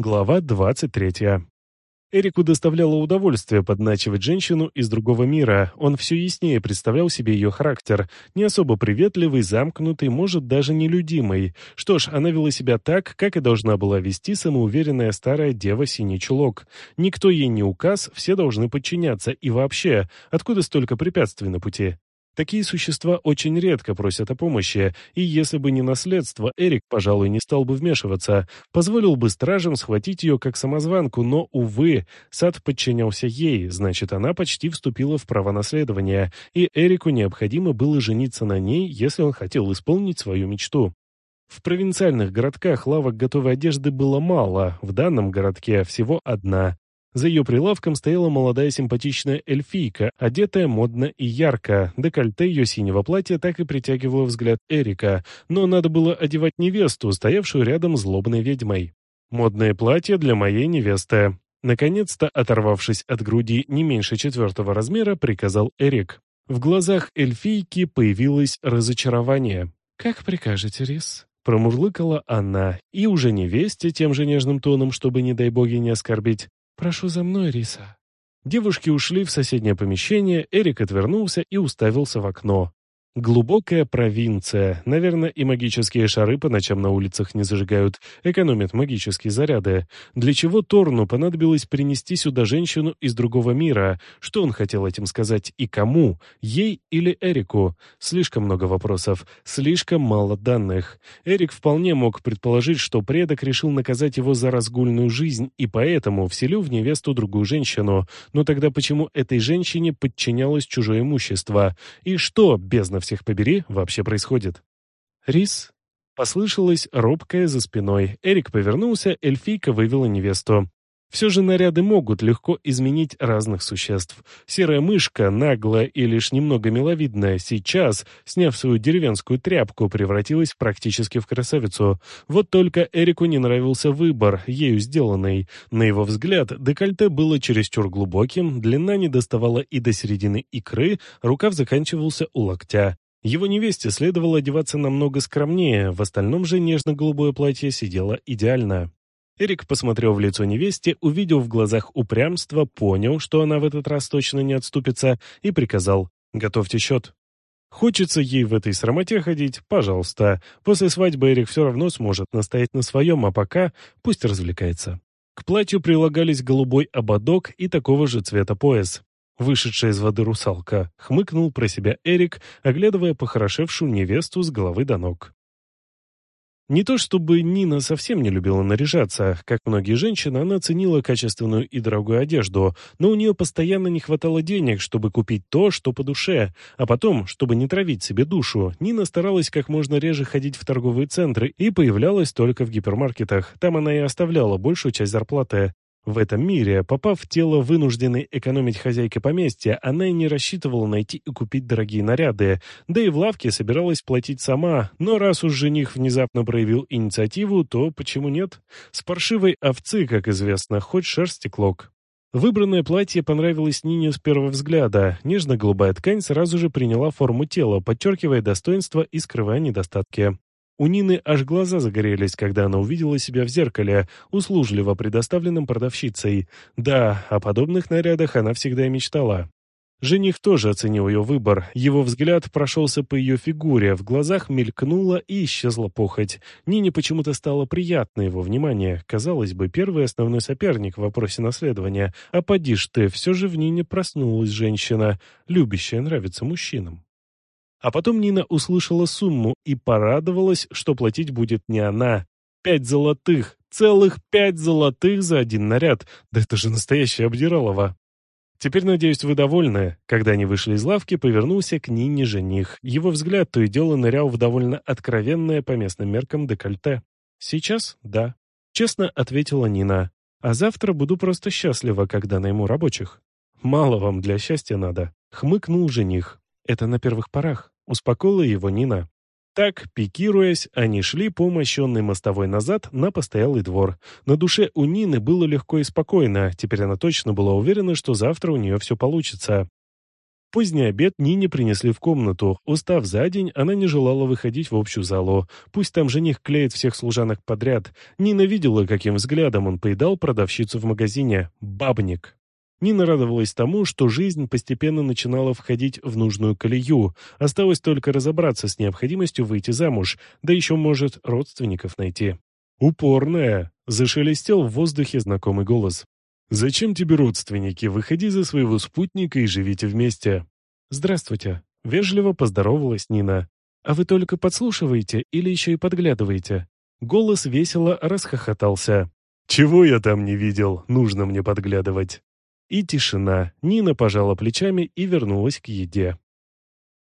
Глава 23. Эрику доставляло удовольствие подначивать женщину из другого мира. Он все яснее представлял себе ее характер. Не особо приветливый, замкнутый, может, даже нелюдимый. Что ж, она вела себя так, как и должна была вести самоуверенная старая дева Синий Чулок. Никто ей не указ, все должны подчиняться. И вообще, откуда столько препятствий на пути? Такие существа очень редко просят о помощи, и если бы не наследство, Эрик, пожалуй, не стал бы вмешиваться, позволил бы стражам схватить ее как самозванку, но, увы, сад подчинялся ей, значит, она почти вступила в право наследования, и Эрику необходимо было жениться на ней, если он хотел исполнить свою мечту. В провинциальных городках лавок готовой одежды было мало, в данном городке всего одна. За ее прилавком стояла молодая симпатичная эльфийка, одетая модно и ярко. Декольте ее синего платья так и притягивало взгляд Эрика, но надо было одевать невесту, стоявшую рядом злобной ведьмой. «Модное платье для моей невесты». Наконец-то, оторвавшись от груди не меньше четвертого размера, приказал Эрик. В глазах эльфийки появилось разочарование. «Как прикажете, Рис?» Промурлыкала она, и уже невесте тем же нежным тоном, чтобы, не дай боги, не оскорбить, «Прошу за мной, Риса». Девушки ушли в соседнее помещение, Эрик отвернулся и уставился в окно. Глубокая провинция. Наверное, и магические шары по ночам на улицах не зажигают, экономят магические заряды. Для чего Торну понадобилось принести сюда женщину из другого мира? Что он хотел этим сказать и кому? Ей или Эрику? Слишком много вопросов, слишком мало данных. Эрик вполне мог предположить, что предок решил наказать его за разгульную жизнь и поэтому вселил в невесту другую женщину. Но тогда почему этой женщине подчинялось чужое имущество? И что, бездна всех побери, вообще происходит? Рис? Послышалось робкое за спиной. Эрик повернулся, эльфийка вывела невесту. Все же наряды могут легко изменить разных существ. Серая мышка, наглая и лишь немного миловидная, сейчас, сняв свою деревенскую тряпку, превратилась практически в красавицу. Вот только Эрику не нравился выбор, ею сделанный. На его взгляд, декольте было чересчур глубоким, длина не доставала и до середины икры, рукав заканчивался у локтя. Его невесте следовало одеваться намного скромнее, в остальном же нежно-голубое платье сидело идеально. Эрик посмотрел в лицо невесте, увидел в глазах упрямство, понял, что она в этот раз точно не отступится, и приказал «Готовьте счет». Хочется ей в этой срамоте ходить? Пожалуйста. После свадьбы Эрик все равно сможет настоять на своем, а пока пусть развлекается. К платью прилагались голубой ободок и такого же цвета пояс. Вышедшая из воды русалка, хмыкнул про себя Эрик, оглядывая похорошевшую невесту с головы до ног. Не то чтобы Нина совсем не любила наряжаться, как многие женщины, она ценила качественную и дорогую одежду, но у нее постоянно не хватало денег, чтобы купить то, что по душе, а потом, чтобы не травить себе душу, Нина старалась как можно реже ходить в торговые центры и появлялась только в гипермаркетах, там она и оставляла большую часть зарплаты. В этом мире, попав в тело вынужденной экономить хозяйки поместья, она и не рассчитывала найти и купить дорогие наряды, да и в лавке собиралась платить сама, но раз уж жених внезапно проявил инициативу, то почему нет? С паршивой овцы, как известно, хоть шерсти клок. Выбранное платье понравилось Нине с первого взгляда. Нежно-голубая ткань сразу же приняла форму тела, подчеркивая достоинства и скрывая недостатки. У Нины аж глаза загорелись, когда она увидела себя в зеркале, услужливо предоставленном продавщицей. Да, о подобных нарядах она всегда и мечтала. Жених тоже оценил ее выбор. Его взгляд прошелся по ее фигуре, в глазах мелькнула и исчезла похоть. Нине почему-то стало приятно его внимание. Казалось бы, первый основной соперник в вопросе наследования. А поди ж ты, все же в Нине проснулась женщина, любящая нравиться мужчинам. А потом Нина услышала сумму и порадовалась, что платить будет не она. Пять золотых! Целых пять золотых за один наряд! Да это же настоящая обдиралова! Теперь, надеюсь, вы довольны. Когда они вышли из лавки, повернулся к Нине жених. Его взгляд то и дело нырял в довольно откровенное по местным меркам декольте. «Сейчас? Да». Честно ответила Нина. «А завтра буду просто счастлива, когда найму рабочих». «Мало вам для счастья надо», — хмыкнул жених. Это на первых порах, успокоила его Нина. Так, пикируясь, они шли по мощенной мостовой назад на постоялый двор. На душе у Нины было легко и спокойно, теперь она точно была уверена, что завтра у нее все получится. Поздний обед Нине принесли в комнату. Устав за день, она не желала выходить в общую залу. Пусть там жених клеит всех служанок подряд. Нина видела, каким взглядом он поедал продавщицу в магазине. Бабник. Нина радовалась тому, что жизнь постепенно начинала входить в нужную колею. Осталось только разобраться с необходимостью выйти замуж, да еще, может, родственников найти. «Упорная!» — зашелестел в воздухе знакомый голос. «Зачем тебе родственники? Выходи за своего спутника и живите вместе». «Здравствуйте», — вежливо поздоровалась Нина. «А вы только подслушиваете или еще и подглядываете?» Голос весело расхохотался. «Чего я там не видел? Нужно мне подглядывать». И тишина. Нина пожала плечами и вернулась к еде.